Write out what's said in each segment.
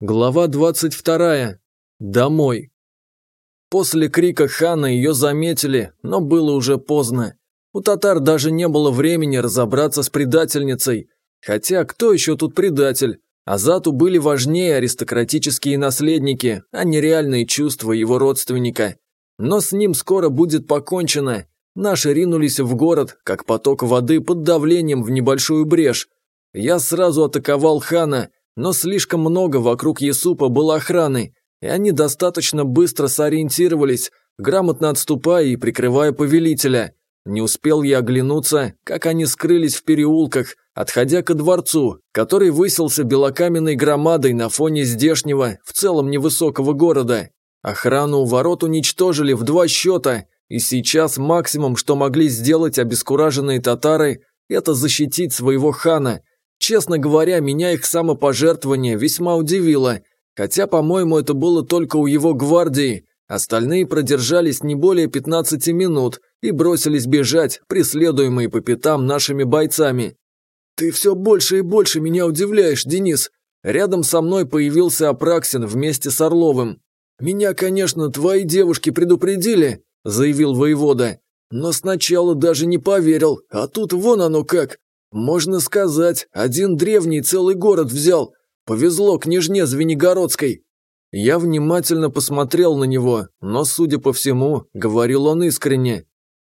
Глава 22. Домой. После крика хана ее заметили, но было уже поздно. У татар даже не было времени разобраться с предательницей. Хотя кто еще тут предатель? Азату были важнее аристократические наследники, а не реальные чувства его родственника. Но с ним скоро будет покончено. Наши ринулись в город, как поток воды под давлением в небольшую брешь. Я сразу атаковал хана – но слишком много вокруг Есупа было охраны, и они достаточно быстро сориентировались, грамотно отступая и прикрывая повелителя. Не успел я оглянуться, как они скрылись в переулках, отходя ко дворцу, который высился белокаменной громадой на фоне здешнего, в целом невысокого города. Охрану у ворот уничтожили в два счета, и сейчас максимум, что могли сделать обескураженные татары, это защитить своего хана, Честно говоря, меня их самопожертвование весьма удивило, хотя, по-моему, это было только у его гвардии. Остальные продержались не более 15 минут и бросились бежать, преследуемые по пятам нашими бойцами. «Ты все больше и больше меня удивляешь, Денис!» Рядом со мной появился Апраксин вместе с Орловым. «Меня, конечно, твои девушки предупредили», – заявил воевода. «Но сначала даже не поверил, а тут вон оно как. Можно сказать, один древний целый город взял. Повезло княжне Звенигородской. Я внимательно посмотрел на него, но, судя по всему, говорил он искренне.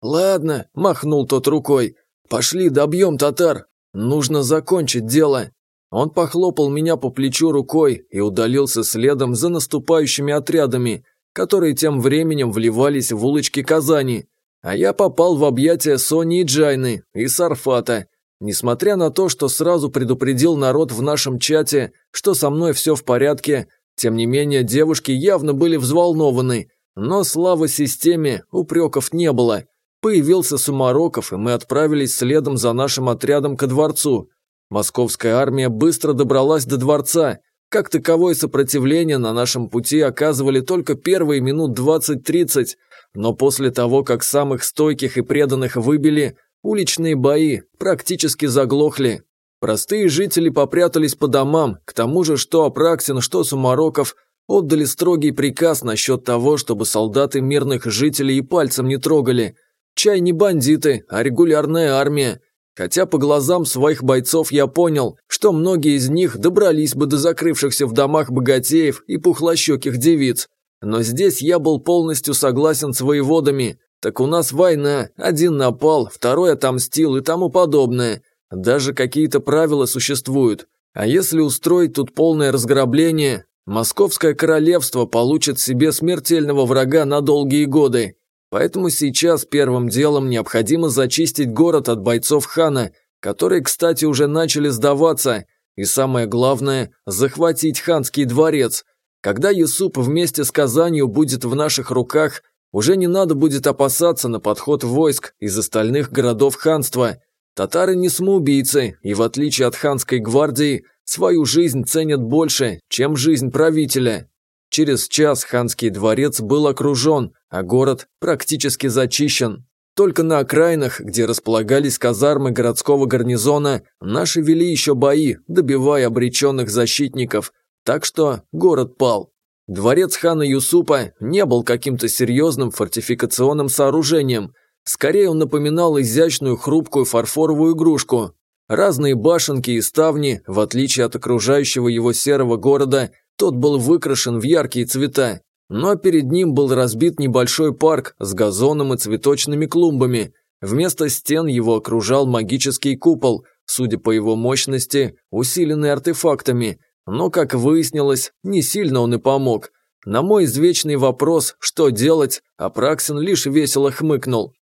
«Ладно», – махнул тот рукой, – «пошли добьем татар. Нужно закончить дело». Он похлопал меня по плечу рукой и удалился следом за наступающими отрядами, которые тем временем вливались в улочки Казани. А я попал в объятия Сони и Джайны и Сарфата, Несмотря на то, что сразу предупредил народ в нашем чате, что со мной все в порядке, тем не менее девушки явно были взволнованы. Но слава системе, упреков не было. Появился Сумароков, и мы отправились следом за нашим отрядом ко дворцу. Московская армия быстро добралась до дворца. Как таковое сопротивление на нашем пути оказывали только первые минут 20-30, но после того, как самых стойких и преданных выбили, Уличные бои практически заглохли. Простые жители попрятались по домам, к тому же что Апраксин, что Сумароков отдали строгий приказ насчет того, чтобы солдаты мирных жителей и пальцем не трогали. Чай не бандиты, а регулярная армия. Хотя по глазам своих бойцов я понял, что многие из них добрались бы до закрывшихся в домах богатеев и пухлощеких девиц. Но здесь я был полностью согласен с воеводами. Так у нас война, один напал, второй отомстил и тому подобное. Даже какие-то правила существуют. А если устроить тут полное разграбление, Московское королевство получит себе смертельного врага на долгие годы. Поэтому сейчас первым делом необходимо зачистить город от бойцов хана, которые, кстати, уже начали сдаваться, и самое главное – захватить ханский дворец. Когда Юсуп вместе с Казанью будет в наших руках – уже не надо будет опасаться на подход войск из остальных городов ханства. Татары не самоубийцы, и в отличие от ханской гвардии, свою жизнь ценят больше, чем жизнь правителя. Через час ханский дворец был окружен, а город практически зачищен. Только на окраинах, где располагались казармы городского гарнизона, наши вели еще бои, добивая обреченных защитников, так что город пал. Дворец хана Юсупа не был каким-то серьезным фортификационным сооружением. Скорее он напоминал изящную хрупкую фарфоровую игрушку. Разные башенки и ставни, в отличие от окружающего его серого города, тот был выкрашен в яркие цвета. Но перед ним был разбит небольшой парк с газоном и цветочными клумбами. Вместо стен его окружал магический купол, судя по его мощности, усиленный артефактами – но, как выяснилось, не сильно он и помог. На мой извечный вопрос, что делать, Апраксин лишь весело хмыкнул.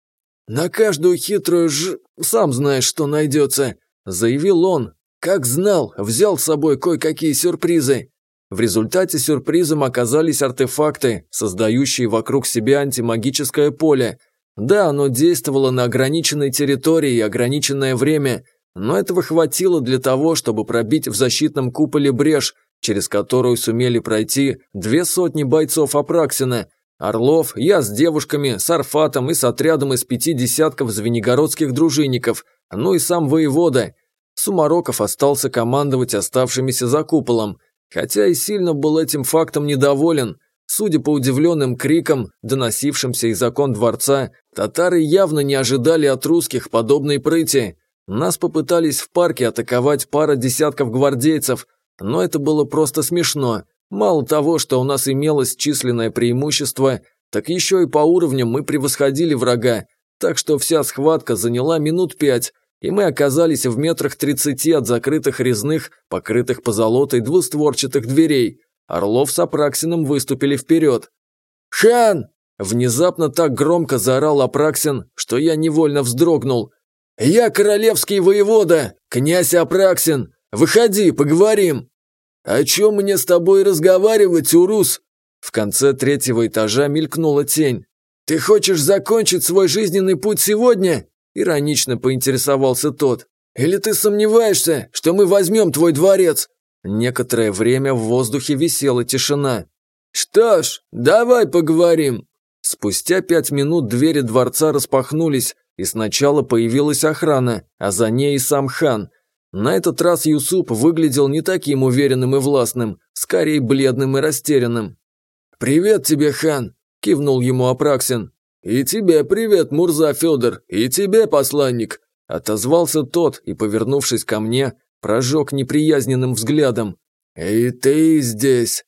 «На каждую хитрую ж... сам знаешь, что найдется», – заявил он. Как знал, взял с собой кое-какие сюрпризы. В результате сюрпризом оказались артефакты, создающие вокруг себя антимагическое поле. Да, оно действовало на ограниченной территории и ограниченное время – но этого хватило для того, чтобы пробить в защитном куполе брешь, через которую сумели пройти две сотни бойцов Апраксина. Орлов, я с девушками, с Арфатом и с отрядом из пяти десятков звенигородских дружинников, ну и сам воевода. Сумароков остался командовать оставшимися за куполом. хотя и сильно был этим фактом недоволен. Судя по удивленным крикам, доносившимся из окон дворца, татары явно не ожидали от русских подобной прыти. Нас попытались в парке атаковать пара десятков гвардейцев, но это было просто смешно. Мало того, что у нас имелось численное преимущество, так еще и по уровням мы превосходили врага, так что вся схватка заняла минут пять, и мы оказались в метрах тридцати от закрытых резных, покрытых позолотой двустворчатых дверей. Орлов с Апраксином выступили вперед. «Хан!» – внезапно так громко заорал Апраксин, что я невольно вздрогнул. «Я королевский воевода, князь Апраксин! Выходи, поговорим!» «О чем мне с тобой разговаривать, Урус?» В конце третьего этажа мелькнула тень. «Ты хочешь закончить свой жизненный путь сегодня?» Иронично поинтересовался тот. «Или ты сомневаешься, что мы возьмем твой дворец?» Некоторое время в воздухе висела тишина. «Что ж, давай поговорим». Спустя пять минут двери дворца распахнулись, и сначала появилась охрана, а за ней и сам хан. На этот раз Юсуп выглядел не таким уверенным и властным, скорее бледным и растерянным. «Привет тебе, хан!» – кивнул ему Апраксин. «И тебе привет, Мурза Федор, и тебе, посланник!» – отозвался тот и, повернувшись ко мне, прожег неприязненным взглядом. «И ты здесь!»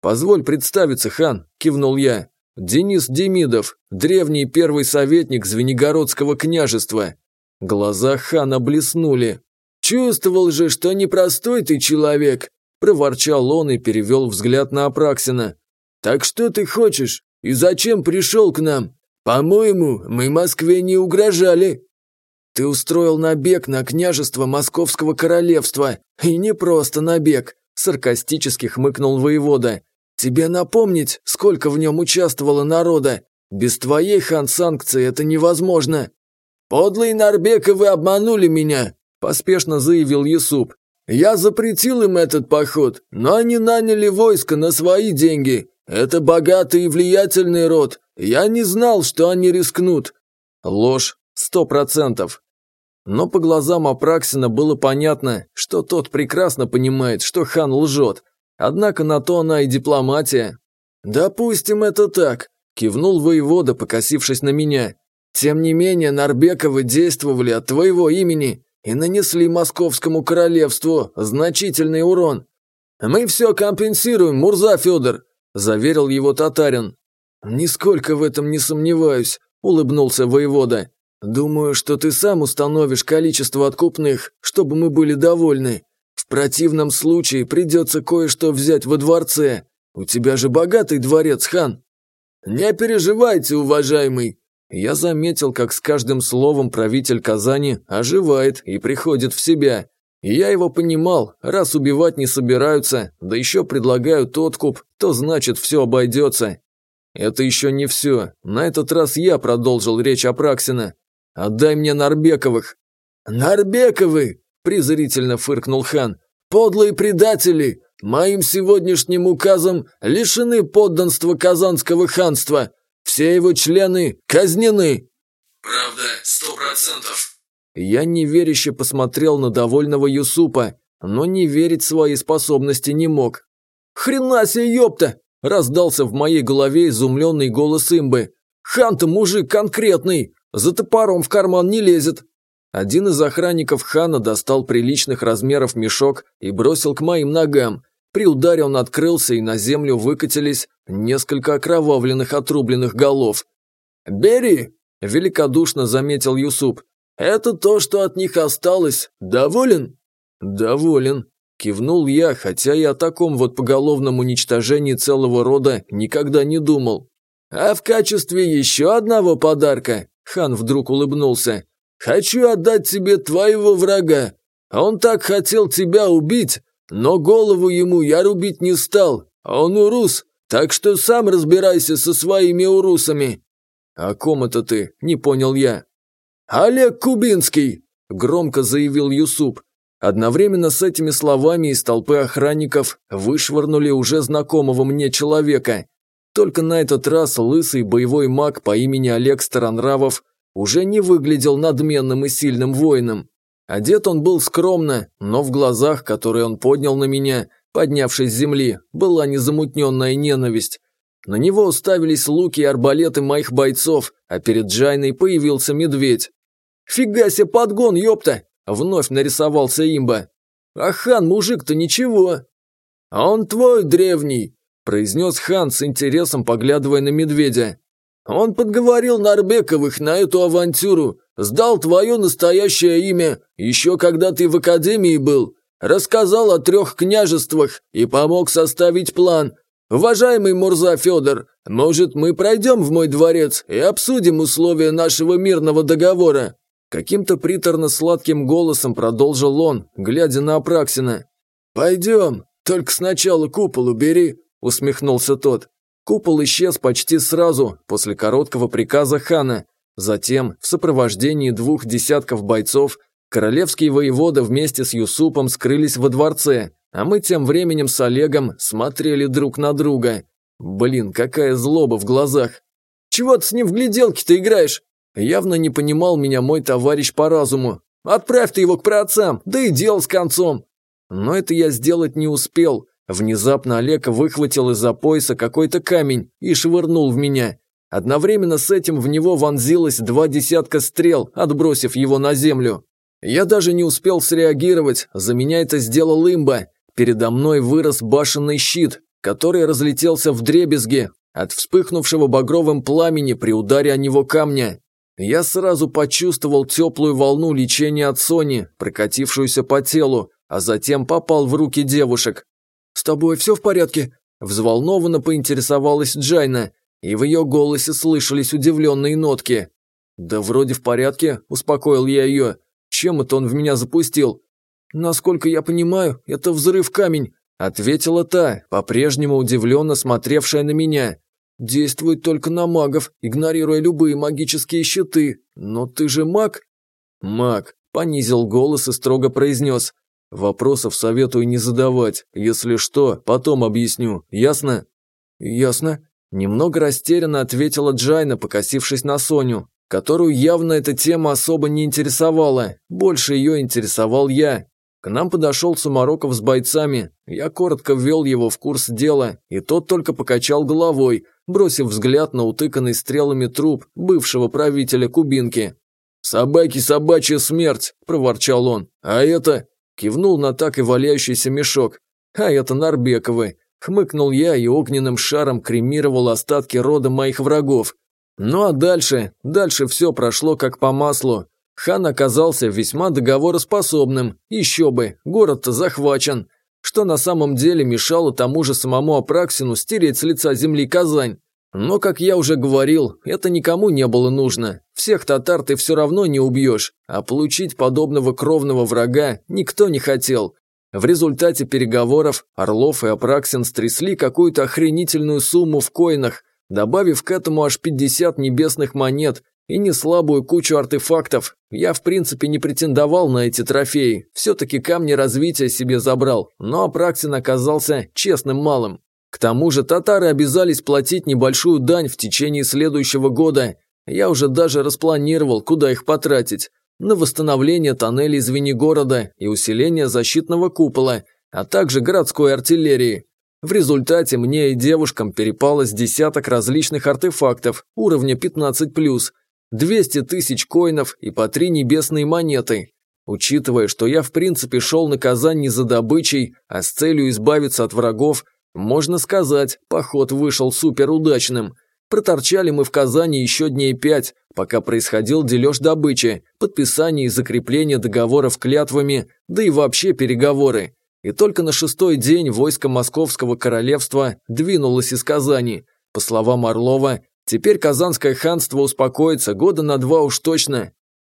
«Позволь представиться, хан!» – кивнул я. «Денис Демидов, древний первый советник Звенигородского княжества». Глаза хана блеснули. «Чувствовал же, что непростой ты человек!» – проворчал он и перевел взгляд на Апраксина. «Так что ты хочешь? И зачем пришел к нам? По-моему, мы Москве не угрожали!» «Ты устроил набег на княжество Московского королевства, и не просто набег», – саркастически хмыкнул воевода. «Тебе напомнить, сколько в нем участвовало народа? Без твоей хан-санкции это невозможно». «Подлые Нарбековы обманули меня», – поспешно заявил Юсуп. «Я запретил им этот поход, но они наняли войско на свои деньги. Это богатый и влиятельный род. Я не знал, что они рискнут». Ложь. Сто процентов. Но по глазам Апраксина было понятно, что тот прекрасно понимает, что хан лжет. Однако на то она и дипломатия. «Допустим, это так», – кивнул воевода, покосившись на меня. «Тем не менее, Нарбековы действовали от твоего имени и нанесли московскому королевству значительный урон. Мы все компенсируем, Мурза Федор», – заверил его татарин. «Нисколько в этом не сомневаюсь», – улыбнулся воевода. «Думаю, что ты сам установишь количество откупных, чтобы мы были довольны. Противном случае придется кое-что взять во дворце. У тебя же богатый дворец, хан». «Не переживайте, уважаемый». Я заметил, как с каждым словом правитель Казани оживает и приходит в себя. Я его понимал, раз убивать не собираются, да еще предлагают откуп, то значит все обойдется. Это еще не все. На этот раз я продолжил речь Апраксина. Отдай мне Нарбековых!» «Нарбековы!» – презрительно фыркнул хан. «Подлые предатели! Моим сегодняшним указом лишены подданства Казанского ханства. Все его члены казнены!» «Правда, сто процентов!» Я неверяще посмотрел на довольного Юсупа, но не верить свои способности не мог. «Хрена себе, ёпта!» – раздался в моей голове изумленный голос имбы. «Хан-то мужик конкретный! За топором в карман не лезет. Один из охранников хана достал приличных размеров мешок и бросил к моим ногам. При ударе он открылся, и на землю выкатились несколько окровавленных отрубленных голов. «Бери!» – великодушно заметил Юсуп. «Это то, что от них осталось. Доволен?» «Доволен», – кивнул я, хотя и о таком вот поголовном уничтожении целого рода никогда не думал. «А в качестве еще одного подарка Хан вдруг улыбнулся. «Хочу отдать тебе твоего врага. Он так хотел тебя убить, но голову ему я рубить не стал. Он урус, так что сам разбирайся со своими урусами». «О ком это ты?» – не понял я. «Олег Кубинский!» – громко заявил Юсуп. Одновременно с этими словами из толпы охранников вышвырнули уже знакомого мне человека. Только на этот раз лысый боевой маг по имени Олег Старонравов уже не выглядел надменным и сильным воином. Одет он был скромно, но в глазах, которые он поднял на меня, поднявшей с земли, была незамутненная ненависть. На него уставились луки и арбалеты моих бойцов, а перед Джайной появился медведь. «Фига себе подгон, ёпта!» – вновь нарисовался имба. «А хан, мужик-то ничего!» «А он твой древний!» – произнес хан с интересом, поглядывая на медведя. «Он подговорил Нарбековых на эту авантюру, сдал твое настоящее имя, еще когда ты в академии был, рассказал о трех княжествах и помог составить план. Уважаемый Мурза Федор, может, мы пройдем в мой дворец и обсудим условия нашего мирного договора?» Каким-то приторно-сладким голосом продолжил он, глядя на Апраксина. «Пойдем, только сначала купол убери», – усмехнулся тот. Купол исчез почти сразу, после короткого приказа хана. Затем, в сопровождении двух десятков бойцов, королевский воевода вместе с Юсупом скрылись во дворце, а мы тем временем с Олегом смотрели друг на друга. Блин, какая злоба в глазах. «Чего ты с ним в гляделки-то играешь?» Явно не понимал меня мой товарищ по разуму. «Отправь ты его к праотцам, да и дело с концом!» Но это я сделать не успел. Внезапно Олег выхватил из-за пояса какой-то камень и швырнул в меня. Одновременно с этим в него вонзилось два десятка стрел, отбросив его на землю. Я даже не успел среагировать, за меня это сделал имба. Передо мной вырос башенный щит, который разлетелся в дребезги от вспыхнувшего багровым пламени при ударе о него камня. Я сразу почувствовал теплую волну лечения от Сони, прокатившуюся по телу, а затем попал в руки девушек. «С тобой все в порядке?» Взволнованно поинтересовалась Джайна, и в ее голосе слышались удивленные нотки. «Да вроде в порядке», – успокоил я ее. «Чем это он в меня запустил?» «Насколько я понимаю, это взрыв камень», – ответила та, по-прежнему удивленно смотревшая на меня. Действует только на магов, игнорируя любые магические щиты. Но ты же маг?» «Маг», – понизил голос и строго произнес. «Вопросов советую не задавать. Если что, потом объясню. Ясно?» «Ясно». Немного растерянно ответила Джайна, покосившись на Соню, которую явно эта тема особо не интересовала. Больше ее интересовал я. К нам подошел Сумароков с бойцами. Я коротко ввел его в курс дела, и тот только покачал головой, бросив взгляд на утыканный стрелами труп бывшего правителя Кубинки. «Собаки собачья смерть!» – проворчал он. «А это...» – кивнул на так и валяющийся мешок. «А это Нарбековы!» – хмыкнул я и огненным шаром кремировал остатки рода моих врагов. Ну а дальше, дальше все прошло как по маслу. Хан оказался весьма договороспособным, еще бы, город-то захвачен, что на самом деле мешало тому же самому Апраксину стереть с лица земли Казань. Но, как я уже говорил, это никому не было нужно. Всех татар ты все равно не убьешь, а получить подобного кровного врага никто не хотел. В результате переговоров Орлов и Апраксин стрясли какую-то охренительную сумму в коинах, добавив к этому аж 50 небесных монет и не слабую кучу артефактов. Я в принципе не претендовал на эти трофеи, все-таки камни развития себе забрал, но Апраксин оказался честным малым. К тому же татары обязались платить небольшую дань в течение следующего года. Я уже даже распланировал, куда их потратить. На восстановление тоннелей Звенигорода и усиление защитного купола, а также городской артиллерии. В результате мне и девушкам перепалось десяток различных артефактов уровня 15+, 200 тысяч коинов и по три небесные монеты. Учитывая, что я в принципе шел на Казань не за добычей, а с целью избавиться от врагов, можно сказать, поход вышел суперудачным. Проторчали мы в Казани еще дней пять, пока происходил дележ добычи, подписание и закрепление договоров клятвами, да и вообще переговоры. И только на шестой день войско Московского королевства двинулось из Казани. По словам Орлова, Теперь Казанское ханство успокоится года на два уж точно.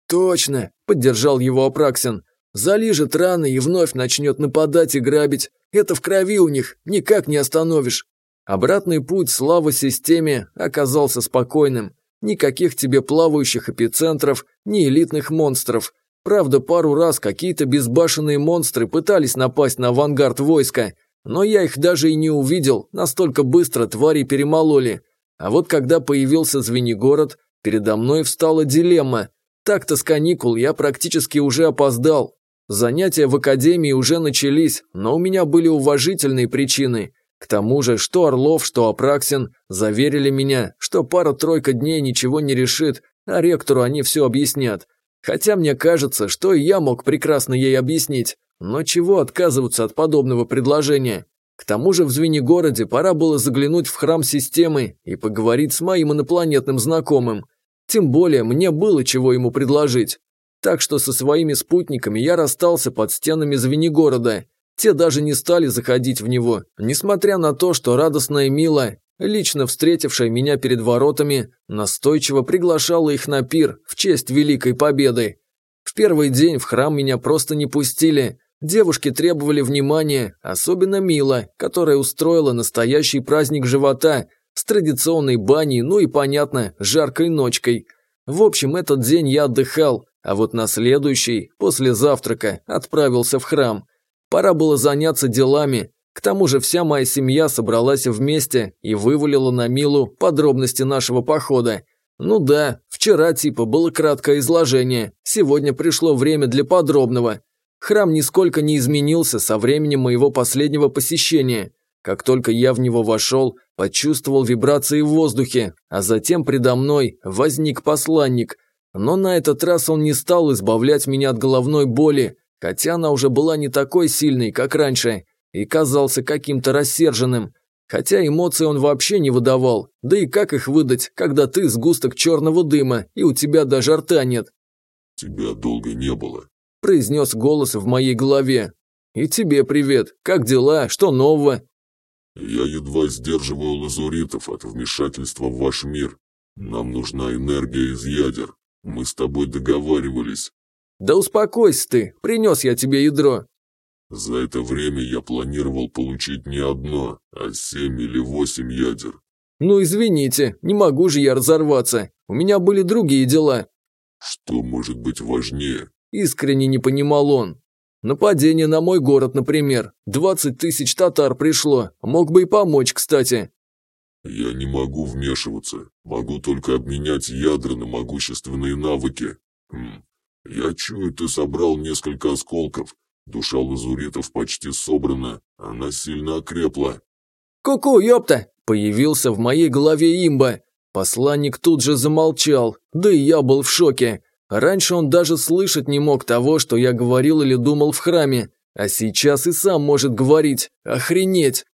Точно, поддержал его Апраксин. Залижет раны и вновь начнет нападать и грабить. Это в крови у них, никак не остановишь. Обратный путь слава системе оказался спокойным. Никаких тебе плавающих эпицентров, ни элитных монстров. Правда, пару раз какие-то безбашенные монстры пытались напасть на авангард войска, но я их даже и не увидел, настолько быстро твари перемололи. А вот когда появился Звенигород, передо мной встала дилемма. Так-то с каникул я практически уже опоздал. Занятия в академии уже начались, но у меня были уважительные причины. К тому же, что Орлов, что Апраксин заверили меня, что пара-тройка дней ничего не решит, а ректору они все объяснят. Хотя мне кажется, что и я мог прекрасно ей объяснить. Но чего отказываться от подобного предложения? К тому же в Звенигороде пора было заглянуть в храм системы и поговорить с моим инопланетным знакомым. Тем более мне было чего ему предложить. Так что со своими спутниками я расстался под стенами Звенигорода. Те даже не стали заходить в него, несмотря на то, что радостная Мила, лично встретившая меня перед воротами, настойчиво приглашала их на пир в честь Великой Победы. В первый день в храм меня просто не пустили. Девушки требовали внимания, особенно Мила, которая устроила настоящий праздник живота с традиционной баней, ну и, понятно, жаркой ночкой. В общем, этот день я отдыхал, а вот на следующий, после завтрака, отправился в храм. Пора было заняться делами. К тому же вся моя семья собралась вместе и вывалила на Милу подробности нашего похода. Ну да, вчера типа было краткое изложение, сегодня пришло время для подробного. Храм нисколько не изменился со времени моего последнего посещения. Как только я в него вошел, почувствовал вибрации в воздухе, а затем предо мной возник посланник – но на этот раз он не стал избавлять меня от головной боли, хотя она уже была не такой сильной, как раньше, и казался каким-то рассерженным. Хотя эмоций он вообще не выдавал, да и как их выдать, когда ты сгусток черного дыма, и у тебя даже рта нет. «Тебя долго не было», – произнес голос в моей голове. «И тебе привет. Как дела? Что нового?» «Я едва сдерживаю лазуритов от вмешательства в ваш мир. Нам нужна энергия из ядер. Мы с тобой договаривались. Да успокойся ты, принес я тебе ядро. За это время я планировал получить не одно, а семь или восемь ядер. Ну извините, не могу же я разорваться. У меня были другие дела. Что может быть важнее? Искренне не понимал он. Нападение на мой город, например. Двадцать тысяч татар пришло. Мог бы и помочь, кстати. «Я не могу вмешиваться. Могу только обменять ядра на могущественные навыки. Хм. Я чую, ты собрал несколько осколков. Душа лазуритов почти собрана. Она сильно окрепла». «Ку-ку, ёпта!» Появился в моей голове имба. Посланник тут же замолчал, да и я был в шоке. Раньше он даже слышать не мог того, что я говорил или думал в храме, а сейчас и сам может говорить. Охренеть!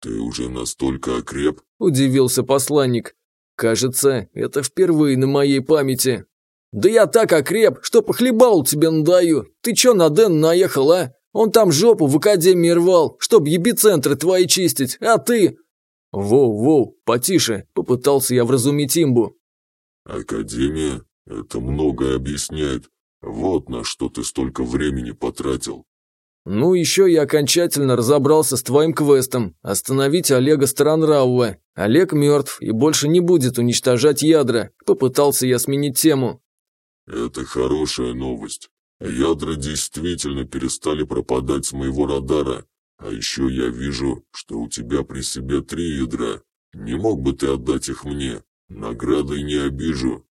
«Ты уже настолько окреп?» – удивился посланник. «Кажется, это впервые на моей памяти». «Да я так окреп, что похлебал тебе надаю. Ты чё на Дэн наехал, а? Он там жопу в академии рвал, чтоб епицентры твои чистить, а ты...» «Воу-воу, потише», – попытался я вразумить имбу. «Академия? Это многое объясняет. Вот на что ты столько времени потратил. Ну, еще я окончательно разобрался с твоим квестом – остановить Олега Странравова. Олег мертв и больше не будет уничтожать ядра. Попытался я сменить тему. Это хорошая новость. Ядра действительно перестали пропадать с моего радара. А еще я вижу, что у тебя при себе три ядра. Не мог бы ты отдать их мне? Наградой не обижу.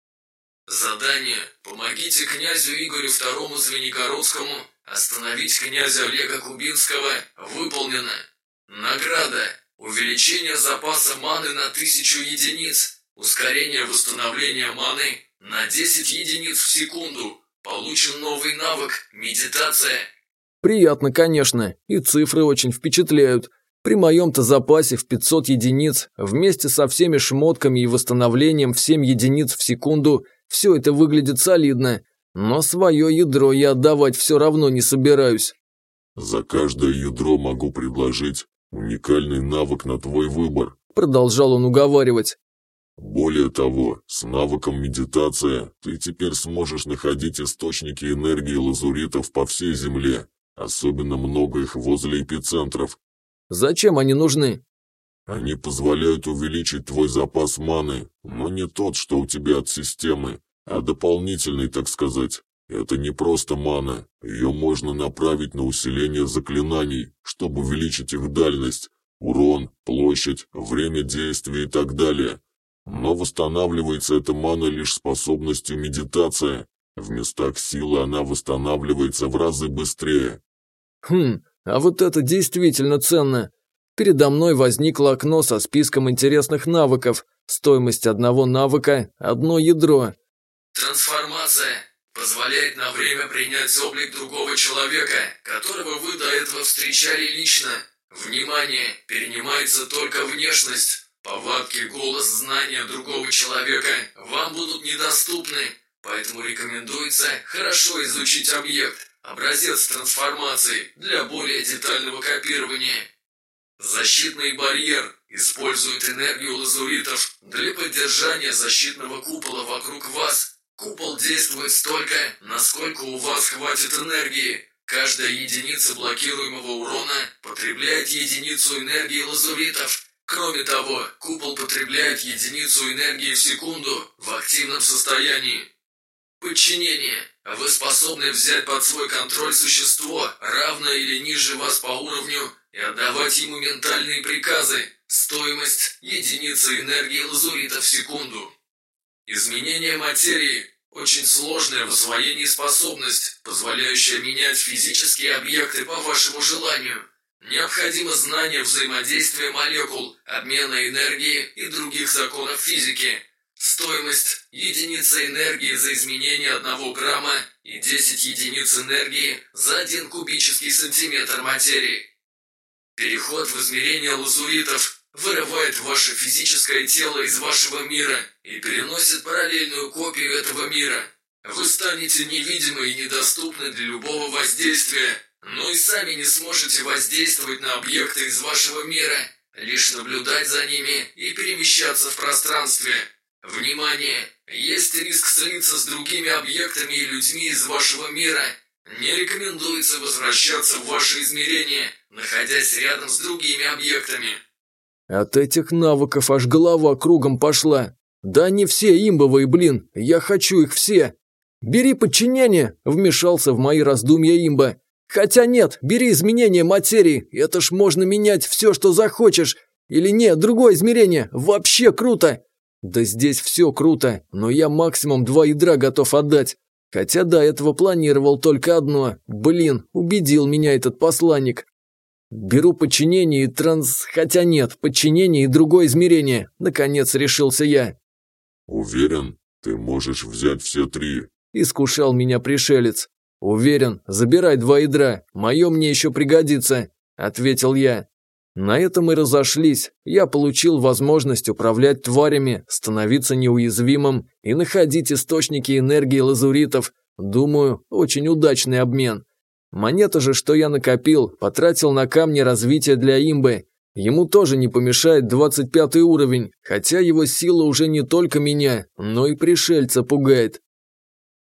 Задание. Помогите князю Игорю II Звенигородскому Остановить князя Олега Кубинского выполнено. Награда. Увеличение запаса маны на тысячу единиц. Ускорение восстановления маны на 10 единиц в секунду. Получен новый навык – медитация. Приятно, конечно, и цифры очень впечатляют. При моем-то запасе в 500 единиц, вместе со всеми шмотками и восстановлением в 7 единиц в секунду, все это выглядит солидно – но свое ядро я отдавать все равно не собираюсь. «За каждое ядро могу предложить уникальный навык на твой выбор», продолжал он уговаривать. «Более того, с навыком медитация ты теперь сможешь находить источники энергии лазуритов по всей Земле, особенно много их возле эпицентров». «Зачем они нужны?» «Они позволяют увеличить твой запас маны, но не тот, что у тебя от системы, а дополнительный, так сказать. Это не просто мана, ее можно направить на усиление заклинаний, чтобы увеличить их дальность, урон, площадь, время действия и так далее. Но восстанавливается эта мана лишь способностью медитация. В местах силы она восстанавливается в разы быстрее. Хм, а вот это действительно ценно. Передо мной возникло окно со списком интересных навыков. Стоимость одного навыка – одно ядро. Трансформация позволяет на время принять облик другого человека, которого вы до этого встречали лично. Внимание, перенимается только внешность. Повадки, голос, знания другого человека вам будут недоступны, поэтому рекомендуется хорошо изучить объект, образец трансформации для более детального копирования. Защитный барьер использует энергию лазуритов для поддержания защитного купола вокруг вас. Купол действует столько, насколько у вас хватит энергии. Каждая единица блокируемого урона потребляет единицу энергии лазуритов. Кроме того, купол потребляет единицу энергии в секунду в активном состоянии. Подчинение. Вы способны взять под свой контроль существо, равное или ниже вас по уровню, и отдавать ему ментальные приказы. Стоимость – единица энергии лазурита в секунду. Изменение материи – очень сложная в освоении способность, позволяющая менять физические объекты по вашему желанию. Необходимо знание взаимодействия молекул, обмена энергии и других законов физики. Стоимость – единица энергии за изменение 1 грамма и 10 единиц энергии за 1 кубический сантиметр материи. Переход в измерение лазуритов вырывает ваше физическое тело из вашего мира и переносит параллельную копию этого мира. Вы станете невидимы и недоступны для любого воздействия, но и сами не сможете воздействовать на объекты из вашего мира, лишь наблюдать за ними и перемещаться в пространстве. Внимание! Есть риск слиться с другими объектами и людьми из вашего мира. Не рекомендуется возвращаться в ваше измерение, находясь рядом с другими объектами. От этих навыков аж голова кругом пошла. Да они все имбовые, блин, я хочу их все. Бери подчинение, вмешался в мои раздумья имба. Хотя нет, бери изменение материи, это ж можно менять все, что захочешь. Или нет, другое измерение, вообще круто. Да здесь все круто, но я максимум два ядра готов отдать. Хотя до этого планировал только одно. Блин, убедил меня этот посланник. Беру подчинение и транс... Хотя нет, подчинение и другое измерение. Наконец решился я. Уверен, ты можешь взять все три. Искушал меня пришелец. Уверен, забирай два ядра, мое мне еще пригодится, ответил я. На этом и разошлись. Я получил возможность управлять тварями, становиться неуязвимым и находить источники энергии лазуритов. Думаю, очень удачный обмен. Монета же, что я накопил, потратил на камни развития для имбы. Ему тоже не помешает 25 уровень, хотя его сила уже не только меня, но и пришельца пугает.